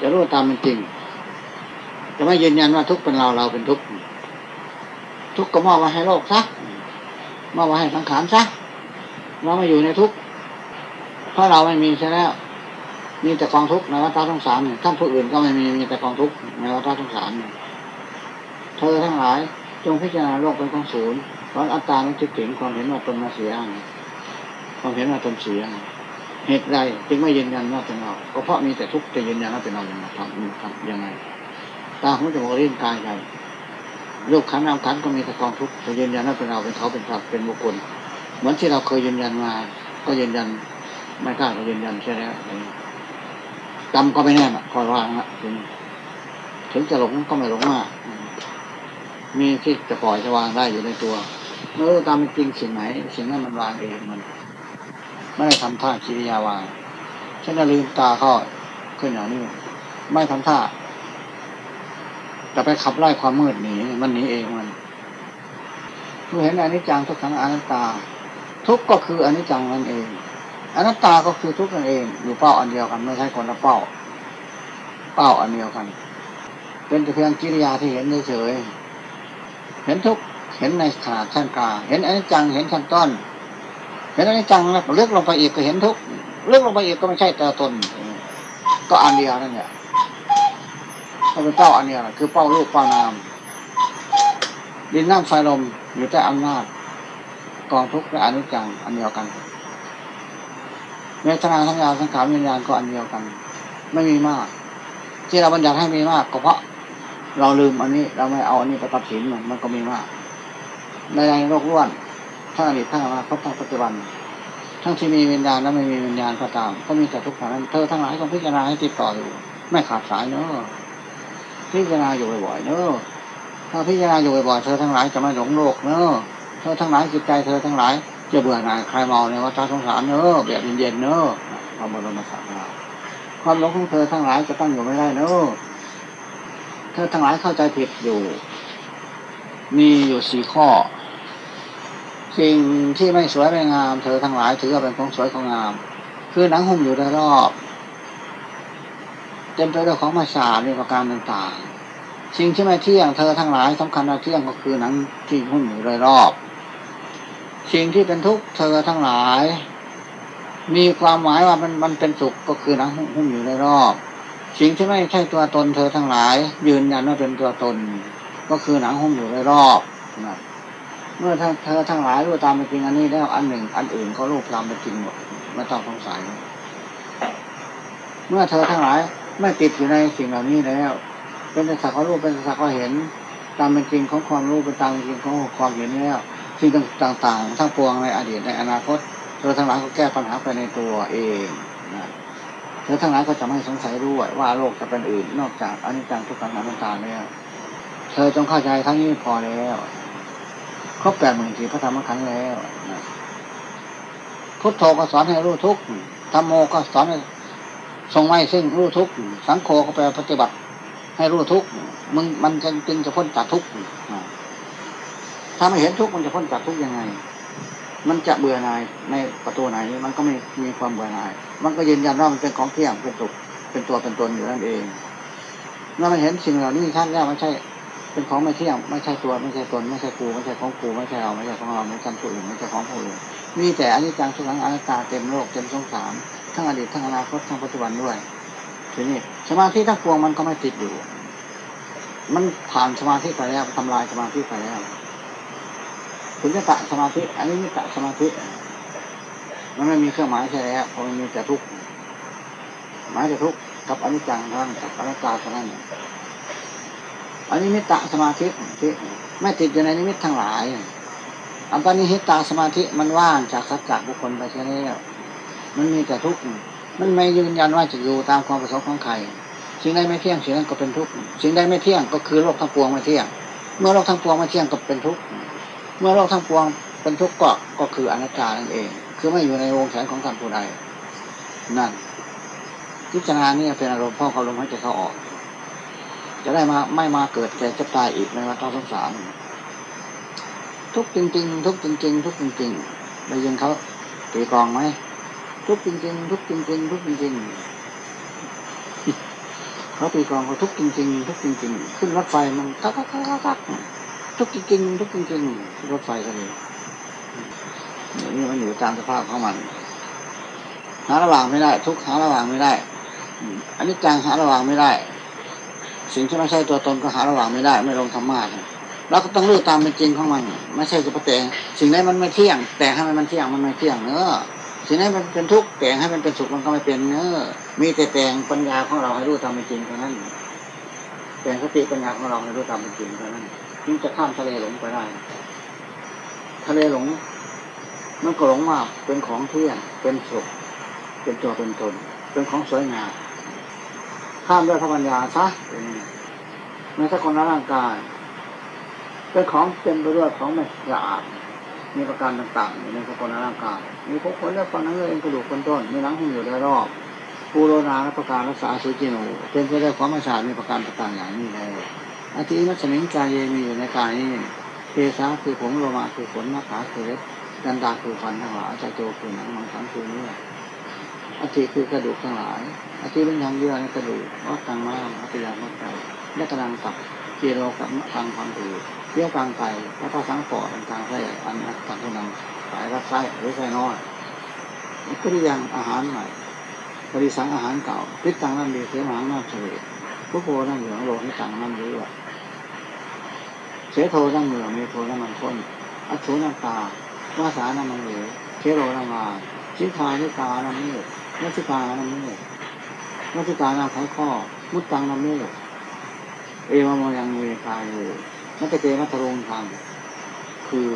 A: จะรู้ตามเป็นจริง จะไม่ยืนยันว่าทุกข์เป็นเราเราเป็นทุกข์ทุกข์ก็มอบมาให้โลกซะมอบมาให้สังขารซะเราไม่อยู่ในทุกข์เพราะเราไม่มีใช่แล้วมีแต่กองทุกข์ในวัฏสงสารท่านผู้อื่นก็ไม่มีมีแต่กองทุกข์ในวัฏสงสารเธอทั้งหลายจงพิจารณาโลกเป็นของศูนย์เพราะอัตตาไม่จึงถึงความเห็นว่าตนมาเสียความเห็นว่าตนเสีย เหตุใดจึงไม่ยืนยันว่าเป็นเราก็เพราะมีแต่ทุกข์จะยืนยันว่าเป็นเราอย่างไรทำทำยังไงตาหูจมูกลิ้นกายใจรูปขันนามขันก็มีแต่กองทุกข์จะยืนยันว่าเป็นเราเป็นเขาเป็นสัตว์เป็นบุคคล เหมือนที่เราเคยยืนยันมา ก็ยืนยันไม่กล้าก็ยืนยันใช่แล้วจำก็ไม่แน่นคอยวางละถึงถึงจะหลงก็ไม่หลงมากมีที่จะปล่อยจะวางได้อยู่ในตัวเมื่อตามเป็นจริงสิ่งไหน สิ่งนั้นมันวางเองมัน ไม่ได้ทำท่ากิริยาวางฉันลืมตาเขาขึ้นอย่างนี้ไม่ทำท่าจะไปขับไล่ความมืดหนีมันหนีเองมันผู้เห็นอนิจจังทุกขังอนัตตา ทุกก็คืออนิจจังนั่นเองอนัตตาก็คือทุกนั่นเองอยู่เป้าอันเดียวกันไม่ใช่คนละเป้า เป้าอันเดียวกัน เป็นแต่เพียงกิริยาที่เห็นเฉยเห็นทุกเห็นในขนาดชั้นกลางเห็นอนิจจังเห็นชั้นต้น เห็นอนิจจังแล้วเลือกลงไปอีกก็เห็นทุกเลือกลงไปอีกก็ไม่ใช่ตัวตน ก็อันเดียวนั่นแหละถ้าเป็นเป้าอันเดียวคือเป้ารูปเป้านามดินน้ำไฟลมอยู่ใต้อำนาจกองทุกข์และอนิจจังอันเดียวกันเวทนาทั้งยาสังขารวิญญาณก็อันเดียวกัน ไม่มีมาก ที่เราบัญญัติให้มีมากก็เพราะ เราลืมอันนี้เราไม่เอาอันนี้ไปตัดสินมันมันก็มีมาก ในโลกล้วน ทั้งอดีตทั้งอนาคตทั้งปัจจุบัน ทั้งที่มีวิญญาณและไม่มีวิญญาณก็ตาม ก็มีแต่ทุกข์เท่านั้นเธอทั้งหลายต้องพิจารณาให้ติดต่ออยู่ ไม่ขาดสายเนอะพิจารณาอยู่บ่อยๆเนอะถ้าพิจารณาอยู่บ่อยๆเธอทั้งหลายจะไม่หลงโลกเนอะเธอทั้งหลายจิตใจเธอทั้งหลายจะเบื่อหน่ายคลายเมาในวัฏสงสารเนอะแบบเย็นๆเนอะพระบรมศาสดาความหลงของเธอทั้งหลายจะตั้งอยู่ไม่ได้เนอะเธอทั้งหลายเข้าใจผิดอยู่ มีอยู่สี่ข้อ สิ่งที่ไม่สวยไม่งาม เธอทั้งหลายถือว่าเป็นของสวยของงาม คือหนังหุ้มอยู่โดยรอบเต็มไปด้วยของมาสาในประการต่างๆ สิ่งที่ไม่เที่ยงเธอทั้งหลายสำคัญว่าเที่ยงก็คือหนังที่หุ้มอยู่โดยรอบ สิ่งที่เป็นทุกข์เธอทั้งหลาย มีความหมายว่ามันมันเป็นสุขก็คือหนังหุ้มอยู่โดยรอบ สิ่งที่ไม่ใช่ตัวตนเธอทั้งหลาย ยืนยันว่าเป็นตัวตน ก็คือหนังหุ้มอยู่โดยรอบนะ เมื่อเธอทั้งหลายรู้ตามเป็นจริงอันนี้แล้วอันหนึ่ง อันอื่นก็รู้ตามเป็นจริงหมดไม่ต้องสงสัย เมื่อเธอทั้งหลายไม่ติดอยู่ในสิ่งเหล่านี้แล้ว เป็นสักว่ารู้เป็นสักว่าเห็น ตามเป็นจริงของความรู้เป็นตามเป็นจริงของความเห็นแล้วสิ่งต่างๆ ทั้งปวงในอดีตในอนาคต เธอทั้งหลายก็แก้ปัญหาไปในตัวเองนะเธอทั้งหลายก็จะไม่สงสัยด้วยว่าโลกจะเป็นอื่น นอกจากอนิจจังทุกขังอนัตตาแล้ว เธอจงเข้าใจทั้งนี้พอแล้ว รบแปดหมื่นสี่พระธรรมขันธ์แล้วพุทโธก็สอนให้รู้ทุกข์ธรรมโมก็สอนให้ทรงไว้ซึ่งรู้ทุกข์สังโฆก็แปลปฏิบัติ ให้รู้ทุกข์มึงมันจึงจะพ้นจากทุกข์ถ้าไม่เห็นทุกข์มันจะพ้นจากทุกข์ยังไง มันจะเบื่อหน่ายในประตูไหน มันก็ไม่มีความเบื่อหน่าย มันก็ยืนยันว่ามันเป็นของเที่ยงเป็นสุขเป็นตัวเป็นตนอยู่นั่นเองเมื่อมันเห็นสิ่งเหล่านี้ชัดแล้วไม่ใช่ เป็นของไม่เที่ยงไม่ใช่ตัวไม่ใช่ตนไม่ใช่กูไม่ใช่ของกูไม่ใช่เราไม่ใช่ของเราไม่ใช่ผู้อื่นไม่ใช่ของผู้อื่นมีแต่อนิจจังทุกขังอนัตตาเต็มโลกเต็มสงสารทั้งอดีตทั้งอนาคตทั้งปัจจุบันด้วยทีนี้สมาธิทั้งปวงมันก็ไม่ติดอยู่ มันผ่านสมาธิไปแล้วทำลายสมาธิไปแล้วถึงจะตะสมาธิอันนี้ไม่ตะสมาธิมันไม่มีเครื่องหมายใช่แล้วเพราะมันมีแต่ทุกหมายแต่ทุกกับอนิจจังเท่านั้นกับอนัตตาเท่านั้น อันนี้มิตะสมาธิที่ไม่ติดอยู่ในนิมิตทั้งหลายอันปานิหิตาสมาธิมันว่างจากสัจจะบุคคลไปใช่แล้วมันมีแต่ทุกข์มันไม่ยืนยันว่าจะอยู่ตามความประสงค์ของใครสิ่งใดไม่เที่ยงสิ่งนั้นก็เป็นทุกข์สิ่งใดไม่เที่ยงก็คือโลกทั้งปวงไม่เที่ยง เมื่อโลกทั้งปวงไม่เที่ยงก็เป็นทุกข์เมื่อโลกทั้งปวงเป็นทุกข์ก็ก็คืออนัตตานั่นเอง คือไม่อยู่ในวงแขนของท่านผู้ใดนั่นพิจารณานี่เป็นอารมณ์พ่อเขาลมให้ใจเขาออก จะได้มาไม่มาเกิดแก่เจ็บตายอีกในวัฏสงสาร ทุกจริง ๆ ทุกจริง ๆ ทุกจริงๆได้ยินเขาตีกองไหมทุกจริง ๆ ทุกจริง ๆ ทุกจริงๆเขาตีกองเขาทุกจริง ๆ ทุกจริง ๆ ขึ้นรถไฟมันกักกักกักกักทุกจริง ๆ ทุกจริงๆรถไฟก็เลยเดี๋ยวนี้มันอยู่ตามสภาพของมันหาระหว่างไม่ได้ ทุกหาระหว่างไม่ได้อันนี้จังหาระหว่างไม่ได้ สิ่งที่ไม่ใช่ตัวตนก็หาระหว่างไม่ได้ ไม่ลงธรรมะเราก็ต้องรู้ตามเป็นจริงของมัน ไม่ใช่จะไปแต่งสิ่งไหนมันไม่เที่ยง แต่ให้มันเที่ยงมันไม่เที่ยงเนอะสิ่งไหนมันเป็นทุกข์แต่งให้มันเป็นสุขมันก็ไม่เป็นเนอะมีแต่แต่งปัญญาของเราให้รู้ตามเป็นจริงเท่านั้น แต่งสติปัญญาของเราให้รู้ตามเป็นจริงเท่านั้นจึงจะข้ามทะเลหลงไปได้ ทะเลหลง มันก็หลงว่าเป็นของเที่ยงเป็นสุขเป็นตัวเป็นตนเป็นของสวยงาม ข้ามด้วยพระปัญญาซะในสกุลร่างกาย เป็นของเต็มไปด้วยของไม่สะอาดมีประการต่างๆในสกุลร่างกาย มีพวกคนและฟันนั้นเองกระดูกคนต้น มีหนังหุ้มอยู่โดยรอบปูโรนาและประการรักษาสุจิโนเป็นไปด้วยความไม่สะอาดมีประการต่างๆอย่างนี้เลยอาทิมัสมิงกายเยมีอยู่ในกายนี้เทสาคือผมโลมาคือขนนักขาคือเล็บกันดาคือฟันทั้งหลายใจโจคือหนังมังสังคือเนื้อ อาทิคือกระดูกทั้งหลายอาทิเป็นทางเยื่อในกระดูกวัดกลางม้ามอัตยามัดไก่และกระดังตับเจโรกับกลางความอืดเที่ยวกลางไก่แล้วก็สังปอดกลางไส้อันนักทางผู้นำสายรัดไส้หรือไส้น้อยก็ได้ยังอาหารใหม่บริสังอาหารเก่าพิษตังนั่นดีเสียหางน้ำเฉลยผู้โพนั่งเหลืองโลหิตังนั่นเรือเสโทนั่งเหนือเมโทนั่งมันข้นอัจฉนั่งตาวาสานั่งมันเหลวเชโรนั่งมาชิคานิกานั่งมืด นัสิกานั่งมืดนัสิกานั่งไขข้อ มุตตังนั่งมืดเอวามยังเวกายอยู่นัตเตมัตรงทาง คือ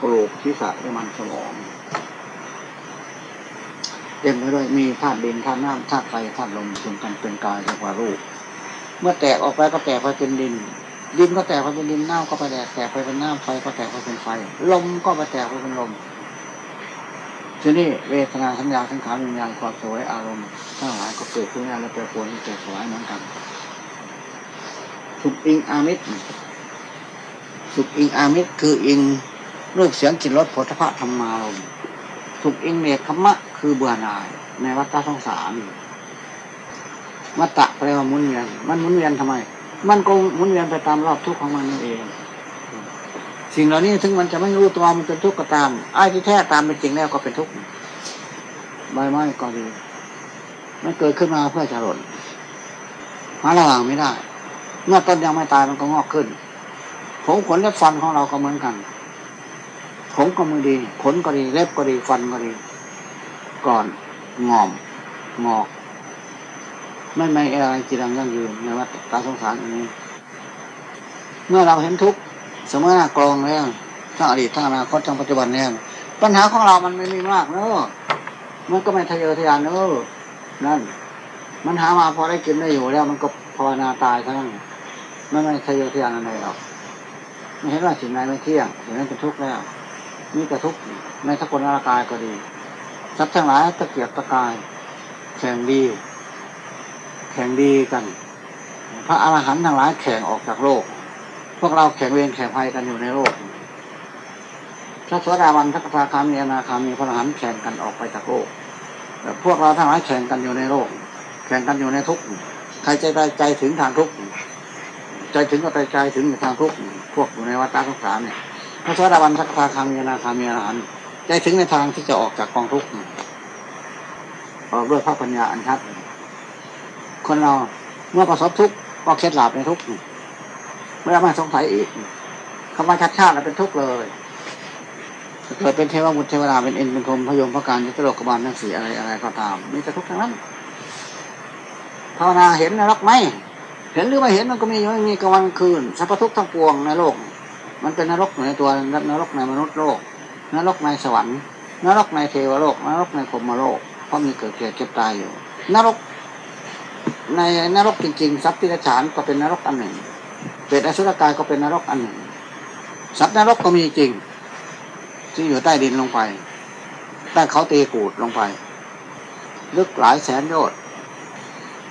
A: กระโหลกศีรษะและมันสมองเต็มไปด้วยมีธาตุดินธาตุน้ำธาตุไฟธาตุลมรวมกันเป็นกายเรียกว่ารูป เมื่อแตกออกไปก็แตกไปเป็นดิน ดินก็แตกไปเป็นดินน้ำก็ไปแตกแตกไปเป็นน้ำไฟก็แตกไปเป็นไฟ ลมก็ไปแตกไปเป็นลม ทีนี้เวทนาสัญญาสังขารวิญญาณความสวยอารมณ์ทั้งหลายก็เกิดขึ้นแล้วแปรปรวนเกิดสลายเหมือนกัน สุขอิงอามิตรสุขอิงอามิตรคืออิงรูปเสียงกลิ่นรสผลิภัณฑ์ธรรมารมสุขอิงเนคขมะ คือเบื่อหน่าย ในวัฏสงสารมัตตะแปลว่าหมุนเวียนมันหมุนเวียนทำไม มันก็หมุนเวียนไปตามรอบทุกข์ของมันนั่นเอง สิ่งเหล่านี้ถึงมันจะไม่รู้ตัวมันเป็นทุกข์ก็ตามไอ้ที่แท้ตามเป็นจริงแล้วก็เป็นทุกข์ใบไม้ก็ดีมันเกิดขึ้นมาเพื่อจะหล่นหาระหว่างไม่ได้ เมื่อต้นยังไม่ตายมันก็งอกขึ้น ผมขนเล็บฟันของเราก็เหมือนกัน ผมก็มือดีขนก็ดีเล็บก็ดีฟันก็ดี ก่อนงอมงอก ไม่ไม่อะไรจีรังยั่งยืนในวัฏตาสงสารอันนี้ เมื่อเราเห็นทุกข์ สมอหน้ากรองแล้วทั้งอดีตทั้งอนาคตทั้งปัจจุบันแล้วปัญหาของเรามันไม่มีมากเนอะมันก็ไม่ทะเยอทะยานเนอะนั่น มันหามาพอได้กินได้อยู่แล้วมันก็ภาวนาตายเท่านั้นไม่ไม่ทะเยอทะยานอะไรหรอกไม่เห็นว่าสิ่งใดไม่เที่ยงสิ่งนั้นเป็นทุกข์แล้วมีแต่ทุกข์ในสกุลร่างกายก็ดีทรัพย์ทั้งหลายตะเกียบตะกาย แข่งดี แข่งดีกัน พระอรหันต์ทั้งหลายแข่งออกจากโลก พวกเราแข่งเวรแข่งภัยกันอยู่ในโลกพระสวสดาวันพระคาคามีอนาคามีพระอรหันต์แข่งกันออกไปจากโลกแต่พวกเราทั้งหลายแข่งกันอยู่ในโลก แข่งกันอยู่ในทุกข์ใครใจได้ใจถึงทางทุกข์ใจถึงก็ใจใจถึงทางทุกข์พวกอยู่ในวัฏสงสารเนี่ยพระสวสดาวันพระคาคามีอนาคามีอรหันต์ใจถึงในทางที่จะออกจากกองทุกข์ออกด้วยพระปัญญาอันชัดคนเราเมื่อประสบทุกข์ก็เคล็ดลับในทุกข์ ไม่ได้มาสงสัยอีกคำว่าชัดชาติเป็นทุกข์เลยเกิดเป็นเทวบุตเทวดาเป็นเอ็นเป็นพรมพยมพระการยุทธโลกบาลทั้งสี่อะไรอะไรก็ตามมีแต่ทุกข์ทั้งนั้นภาวนาเห็นนรกไหมเห็นหรือไม่เห็นมันก็มีไม่มีกลางวันคืนสรรพทุกข์ทั้งปวงในโลก มันเป็นนรกในตัวนรกในมนุษย์โลก นรกในสวรรค์ นรกในเทวโลก นรกในพรมโลกเพราะมีเกิดเกิดเจ็บตายอยู่ นรก ในนรกจริงๆทรัพย์ที่ฉานก็เป็นนรกอันหนึ่ง เปรตอสุรกายก็เป็นนรกอันหนึ่ง สัตว์นรกก็มีจริง ที่อยู่ใต้ดินลงไป ใต้เขาเตีกูดลงไป ลึกหลายแสนโยชน์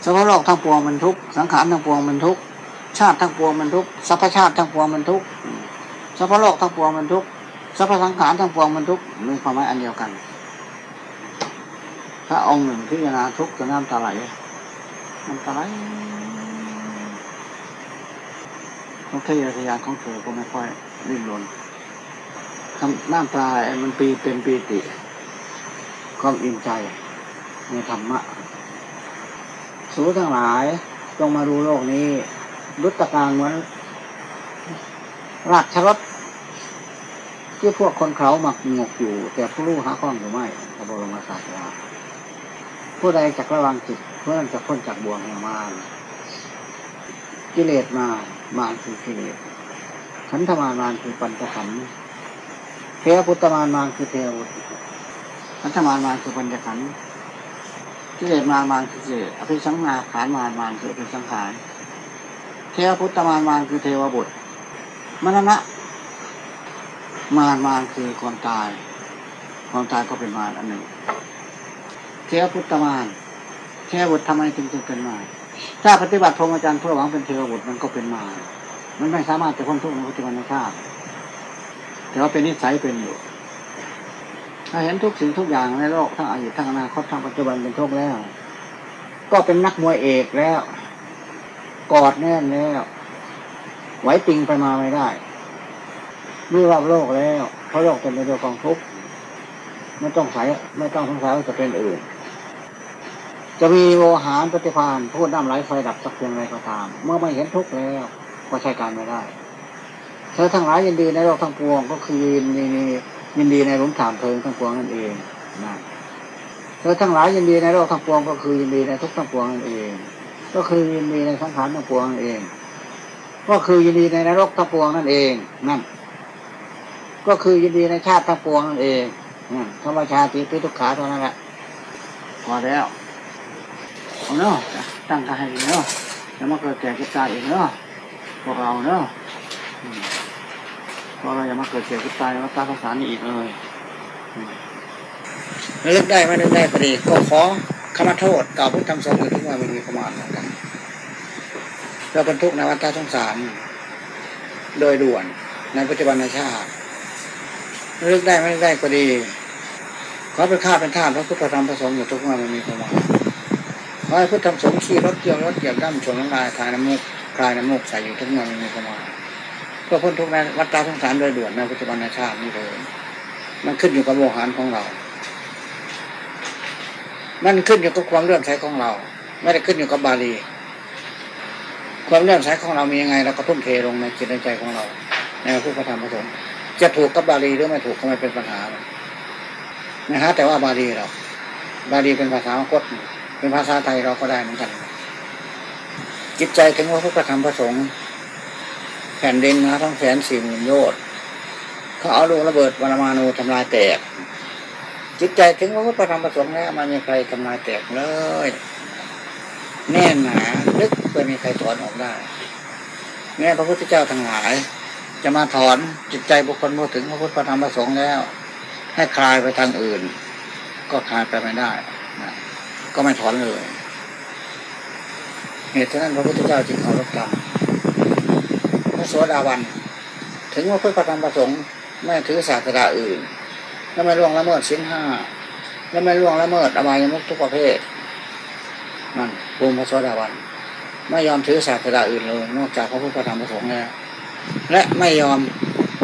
A: สภาพโลกทั้งปวงมันทุกสังขารทั้งปวงมันทุกชาติทั้งปวงมันทุกสัพพชาติทั้งปวงมันทุกสภาพโลกทั้งปวงมันทุกสัพพสังขารทั้งปวงมันทุกมีความหมายอันเดียวกัน พระองค์หนึ่งพิจารณาทุกจนน้ำตาไหลน้ำตาไหล ของทะเยอทะยานของเธอก็ไม่ค่อยริ่นรนคำน้ำตามันปีเป็นปีติ ความอิ่มใจในธรรมะ สูทั้งหลายจงมาดูโลกนี้รุตตการเหมือนรากชรถที่พวกคนเขาหมักงกอยู่ แต่ผู้รู้หาข้องหรือไม่พระบรมศาสดาผู้ใดจักระวังจิตเพื่อนจะพ้นจากบ่วงแห่งมารกิเลสมา มารคือกิเลสขันธมารมารคือปัญจขันธ์เทวพุทธมารมารคือเทวพุทธขันธมารมารคือปัญจขันธ์กิเลสมารมารคือกิเลสอภิสังนาขานมารมารคืออภิสังขารเทวพุทธมารมารคือเทวบุตรมรณะมารมารคือความตาย ความตายก็เป็นมารอันหนึ่งเทวพุทธมารเทวบุตรทำไมจึงจึงเป็นมาร ถ้าปฏิบัติพรหมจรรย์เพื่อหวังเป็นเทวบุตรมันก็เป็นมา มันไม่สามารถจะพ้นทุกข์ในปัจจุบันชาติแต่ว่าเป็นนิสัยเป็นอยู่ ถ้าเห็นทุกสิ่งทุกอย่างในโลกทั้งอดีตทั้งอนาคตทั้งปัจจุบันเป็นทุกข์แล้ว ก็เป็นนักมวยเอกแล้ว กอดแน่นแล้ว ไหวติงไปมาไม่ได้รู้รอบโลกแล้วเพราะโลกเป็นไปด้วยกองทุกข์ไม่ต้องใส่ไม่ต้องสงสัยว่าจะเป็นอื่น จะมีโวหารปฏิพานพูดน้ำไหลไฟดับสักเพียงไรก็ตาม เมื่อไม่เห็นทุกข์แล้ว ก็ใช้การไม่ได้เธอทั้งหลายยินดีในโลกทั้งปวงก็คือยินดียินดีในหลุมฐานเพลิงทั้งปวงนั่นเองนะเธอทั้งหลายยินดีในโลกทั้งปวงก็คือยินดีในทุกทั้งปวงนั่นเอง ก็คือยินดีในสังขารทั้งปวงนั่นเอง ก็คือยินดีในนรกทั้งปวงนั่นเองนั่นก็คือยินดีในชาติทั้งปวงนั่นเองธรรมชาติปิทุกขาเท่านั้นแหละพอแล้ว เอาเนาะตั้งใจให้เนาะแล้วมาเกิดแก่เก็บตายอีกเนาะพวกเราเนาะพวกเราอย่ามาเกิดแก่เก็บตายแล้วตาสงสารนี่อีกเลยเลิกได้ไม่เลิกได้ก็ดีก็ขอขมาโทษกล่าวพุทธธรรมสอนอยู่ที่ว่าไม่มีประมาณกันเราเป็นทุกข์ในวัฏสงสาร โดยด่วนในปัจจุบันชาติเลิกได้ไม่ได้ก็ดีขอเป็นข้าเป็นท่านพระพุทธธรรมประสงค์อยู่ทุกวันมันมีประมาณ ขอให้พุทธธรรมสงฆ์ขี่รถเกี่ยวรถเกี่ยวด้ามชนน้ำลายทายน้ำมูกคลายน้ำมูกใส่อยู่ทุกวันมันมีประมาณเพื่อพ้นทุกข์ในวัฏฏะสงสารโดยด่วนในปัจจุบันชาตินี่เลยมันขึ้นอยู่กับโมหารของเรา มันขึ้นอยู่กับความเลื่อมใสของเรา ไม่ได้ขึ้นอยู่กับบาลี ความเลื่อมใสของเรามียังไงเราก็ทุ่มเทลงในจิตในใจของเราในพระพุทธธรรมประสงค์จะถูกกับบาลีหรือไม่ถูกก็ไม่เป็นปัญหานะฮะแต่ว่าบาลีเราบาลีเป็นภาษาอังกฤษ เป็นภาษาไทยเราก็ได้เหมือนกัน จิตใจถึงว่าพระธรรมประสงค์แผ่นดินนะทั้งแสนสี่หมื่นโยชน์เขาเอาลูกระเบิดวรมาณูทำลายแตก จิตใจถึงพระพุทธธรรมประสงค์แล้วมันมีใครทำลายแตกเลย แน่นหนาลึกไม่มีใครถอนออกได้แม้พระพุทธเจ้าทั้งหลาย จะมาถอนจิตใจบุคคลพูดถึงพระพุทธธรรมประสงค์แล้ว ให้คลายไปทางอื่น ก็คลายไปไม่ได้ ก็ไม่ถอนเลย เหตุฉะนั้นพระพุทธเจ้าจึงเคารพธรรมพระโสดาบัน ถึงว่าพุทธธรรมประสงค์ไม่ถือศาสดาอื่น แล้วไม่ล่วงละเมิดสิ้นห้าแล้วไม่ล่วงละเมิดอบายมุขทุกประเภทนั่นภูมิพระโสดาบัน ไม่ยอมถือศาสดาอื่นเลย นอกจากพระพุทธธรรมประสงค์แล้วและไม่ยอม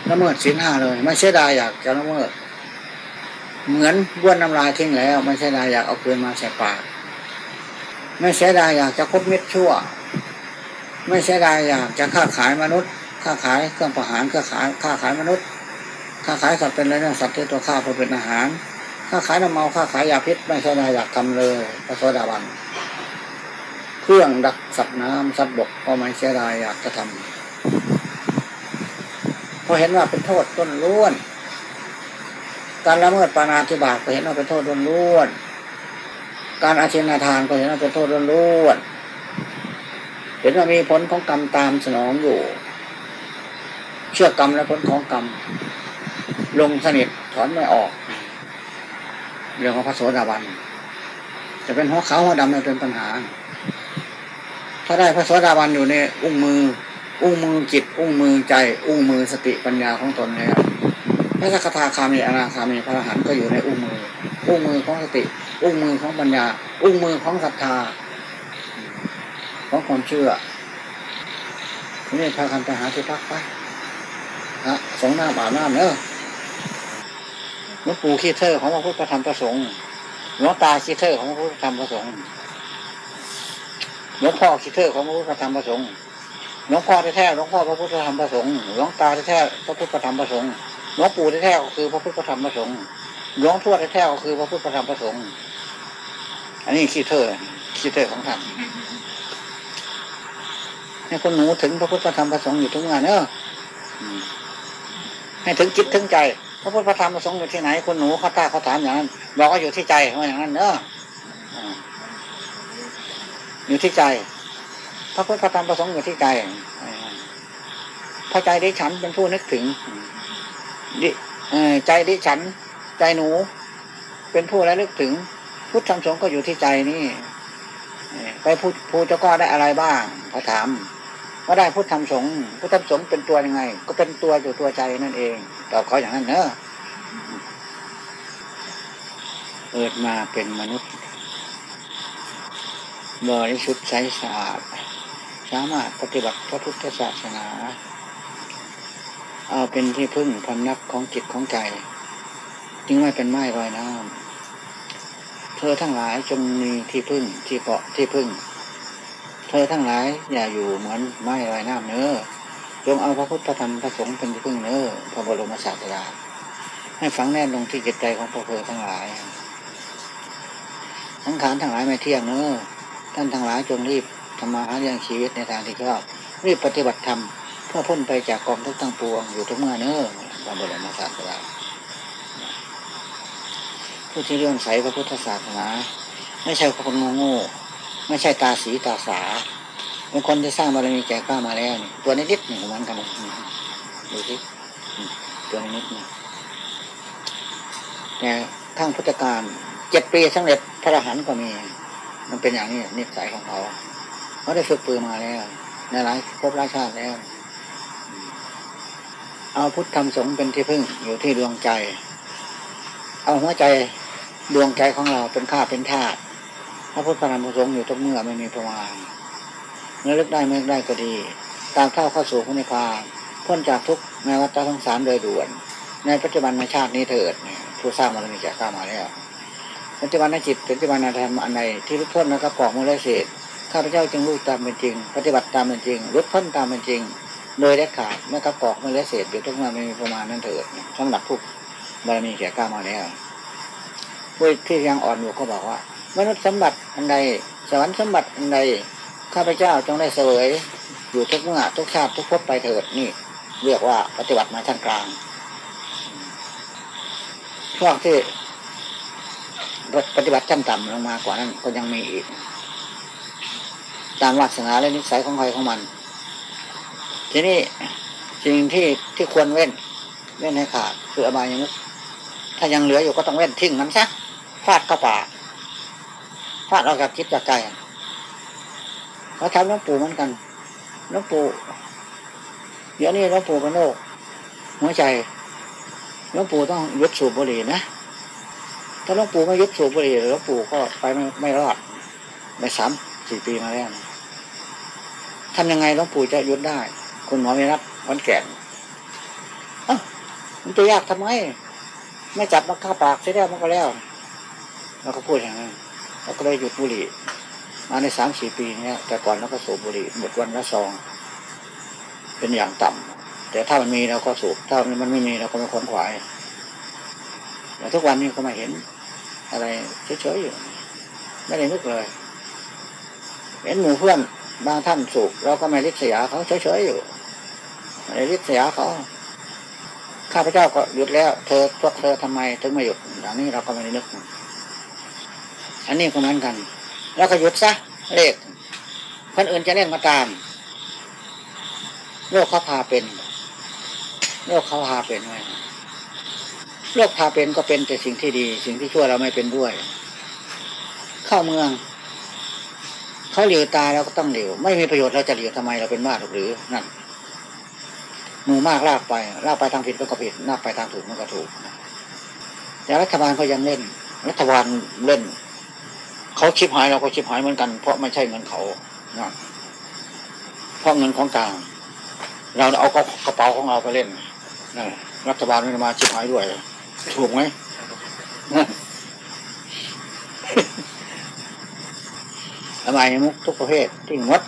A: ละเมิดสิ้นห้าเลย ไม่เสียดายอยากจะละเมิด เหมือนบ้วนน้ำลายทิ้งแล้ว ไม่เสียดายอยากเอาคืนมาใส่ปากไม่เสียดายอยากจะคบมิตรชั่ว ไม่เสียดายอยากจะค้าขายมนุษย์ ค้าขายเครื่องประหารค้าขายค้าขายมนุษย์ ค้าขายสัตว์เป็นอะไรนะสัตว์ที่ตัวข้าเพื่อเป็นอาหาร ค้าขายน้ำเมาค้าขายยาพิษ ไม่เสียดายอยากทำเลยพระโสดาบันเครื่องดักสัตว์น้ำสัตว์บกก็ไม่เสียดายอยากจะทำเพราะเห็นว่าเป็นโทษต้นล้วน การละเมิดปานาธิบาตก็เห็นว่าเป็นโทษต้นล้วนการอาชินาทานก็เห็นว่าเป็นโทษล้วนเห็นว่ามีผลของกรรมตามสนองอยู่ เชื่อกรรมและผลของกรรม ลงสนิทถอนไม่ออกเรื่องของพระโสดาบันจะเป็นหัวขาวหัวดำไม่เป็นปัญหา ถ้าได้พระโสดาบันอยู่ในอุ้งมือ อุ้งมือจิต อุ้งมือใจ อุ้งมือสติปัญญาของตนแล้ว พระสักทาคามีอนาคามีพระอรหันต์ก็อยู่ในอุ้งมือ อุ้งมือของสติ อุ้งมือของปัญญา อุ้งมือของศรัทธา ของความเชื่อทีนี้พากันไปหาที่พักไปฮะสรงน้ำอาบน้ำเนอะหลวงปู่ขี้เท่อของพระพุทธพระธรรมพระสงฆ์หลวงตาขี้เท่อของพระพุทธพระธรรมพระสงฆ์หลวงพ่อขี้เท่อของพระพุทธธรรมพระสงฆ์หลวงพ่อแท้ๆหลวงพ่อพระพุทธพระธรรมพระสงฆ์หลวงตาแท้ๆพระพุทธพระธรรมพระสงฆ์ หลวงปู่แท้ๆก็คือพระพุทธพระธรรมพระสงฆ์หลวงทวดแท้ๆก็คือพระพุทธพระธรรมพระสงฆ์ อันนี้ขี้เทอร์ขี้เทอร์ของท่านให้คนหนูถึงพระพุทธพระธรรมพระสงฆ์อยู่ทุกงานเนอะให้ถึงจิตถึงใจพระพุทธพระธรรมพระสงฆ์อยู่ที่ไหนคนหนูเขาตาเขาถามอย่างนั้นบอกว่าอยู่ที่ใจว่าอย่างนั้นเนอะอยู่ที่ใจ พระพุทธพระธรรมพระสงฆ์อยู่ที่ใจพระใจไดิฉันเป็นผู้นึกถึง ดิใจดิฉัน ใจหนู เป็นผู้ระลึกถึง พุทธธรรมสงฆ์ก็อยู่ที่ใจนี่ไปพูดพูดเจ้าก็ได้อะไรบ้างเขาถามว่าได้พุทธธรรมสงฆ์พุทธธรรมสงฆ์เป็นตัวยังไง ก็เป็นตัวอยู่ตัวใจนั่นเองตอบเขาอย่างนั้นเนอะเกิดมาเป็นมนุษย์บริสุทธิ์ใสสะอาด สามารถปฏิบัติพระพุทธศาสนา เอาเป็นที่พึ่งพำนักของจิตของใจจึงไม่เป็นไม้ลอยน้ำเธอทั้งหลายจงมีที่พึ่งที่เกาะที่พึ่ง เธอทั้งหลายอย่าอยู่เหมือนไม้ลอยน้ำเน้อจงเอาพระพุทธธรรมพระสงฆ์เป็นที่พึ่งเน้อพระบรมศาสดาให้ฝังแน่นลงที่จิตใจของพวกเธอทั้งหลายสังขารทั้งหลายไม่เที่ยงเน้อท่านทั้งหลายจงรีบทำมาหาเลี้ยงชีวิตในทางที่ชอบรีบปฏิบัติธรรม เพื่อพ้นไปจากกองทุกข์ทั้งปวงอยู่ทุกเมื่อเน้อพระบรมศาสดาผู้ที่เรื่องใสพระพุทธศาสนา ไม่ใช่คนโง่โง่ๆไม่ใช่ตาสีตาสาเป็นคนที่สร้างบารมีแก่กล้ามาแล้วนี่ตัวนิดๆหนึ่งเหมือนกันดูสิตัวนิดๆนี่แต่ทั้งพุทธการเจ็ดปีสำเร็จพระอรหันต์ก็มี มันเป็นอย่างนี้นิสัยของเขาเขาได้ฝึกปืนมาแล้วในหลายภพหลาชาติแล้ว เอาพุทธธรรมสงฆ์เป็นที่พึ่งอยู่ที่ดวงใจ เอาหัวใจดวงใจของเราเป็นข้าเป็นทาสพระพุทธธรรมสงฆ์อยู่ทุกเมื่อไม่มีประมาณเมื่อเลิกได้ไม่เลิกได้ก็ดี ตามเข้าเข้าสู่พระนิพพานพ้นจากทุกในวัฏสงสารโดยด่วน ในปัจจุบันในชาตินี้เถิดผู้สร้างมันมีแก่ข้ามาแล้วปัจจุบันในจิตปัจจุบันในธรรมอันใดที่รุดพ้นนะครับปอกมือได้เศษข้าพเจ้าจึงรู้ตามเป็นจริง ปฏิบัติตามเป็นจริงรุดพ้นตามเป็นจริง โดยได้ขาดไม่กระปอกไม่ได้เศษอยู่ทุกมื่อไม่มีประมาณนั้นเถิดสำหรับผู้บารมีแก่กล้ามาแล้วผู้ที่ยังอ่อนอยู่ก็บอกว่า มนุษย์สมบัติอันใดสวรรค์สมบัติอันใดข้าพเจ้าจงได้เสวยอยู่ทุกเมื่อทุกชาติทุกภพไปเถิดนี่ เรียกว่าปฏิบัติมาท่านกลางพวกที่ปฏิบัติขั้นต่ำลงมากว่านั้นก็ยังมีอีก ตามวาสนาและนิสัยของใครของมัน ทีนี้สิ่งที่ที่ควรเว้น เว้นให้ขาดคืออบายมุขถ้ายังเหลืออยู่ก็ต้องเว้นทิ้งมันซะฟาดเข้าป่ากฟาดออกจากคิดจากใจเขาทำหลวงปู่เหมือนกันหลวงปู่เดี๋ยวนี้หลวงปู่เป็นโรคหัวใจหลวงปู่ต้องยุดสูบบุหรี่นะถ้าหลวงปู่ไม่ยุดสูบบุหรี่หลวงปู่ก็ไปไม่ไม่รอดในสามสี่ปีมาแล้วทำยังไงหลวงปู่จะยุดได้ คุณหมอไม่รับวันแก่นเอ้ามันจะยากทำไม ไม่จับมาข้าปากเสียแล้วมันก็แล้วเราก็พูดอย่างนั้นเราก็เลยหยุดบุหรี่ มาในสามสี่ปีเนี้ยแต่ก่อนเราก็สูบบุหรี่หมดวันละซอง เป็นอย่างต่ำแต่ถ้ามันมีเราก็สูบ ถ้ามันไม่มีเราก็ไม่ขวนขวายแต่ทุกวันนี้ก็ม่เห็น อะไรเฉยๆอยู่ ไม่ได้นึกเลยเห็นหมู่เพื่อนบางท่านสูบเราก็ไม่ริษยาเขาเฉยๆอยู่ ไม่ได้ริษยาเขาข้าพเจ้าก็หยุดแล้ว เธอพวกเธอทำไมถึงไม่หยุดอย่างนี้เราก็ไม่ได้นึก อันนี้ก็เหมือนกัน แล้วก็หยุดซะเลขคนอื่นจะเล่นมาตาม โลกเขาพาเป็น โลกเขาพาเป็นไงโลกพาเป็นก็เป็นแต่สิ่งที่ดี สิ่งที่ชั่วเราไม่เป็นด้วย เข้าเมืองเขาเหลียวตาเราก็ต้องเหลียวไม่มีประโยชน์เราจะเหลียวทำไมเราเป็นบ้าหรือนั่น มู่มากลากไปลากไปทางผิดมันก็ผิดลากไปทางถูกมันก็ถูกแต่รัฐบาลเขายังเล่น รัฐบาลเล่นเขาชิบหายเราก็ชิบหายเหมือนกัน เพราะไม่ใช่เงินเขาเพราะเงินของกลาง เราเอากระเป๋าของเราไปเล่นนั่นรัฐบาลม่ได้มาชิบหายด้วย ถูกไหมนั่นอบายมุกทุกประเภทที่งด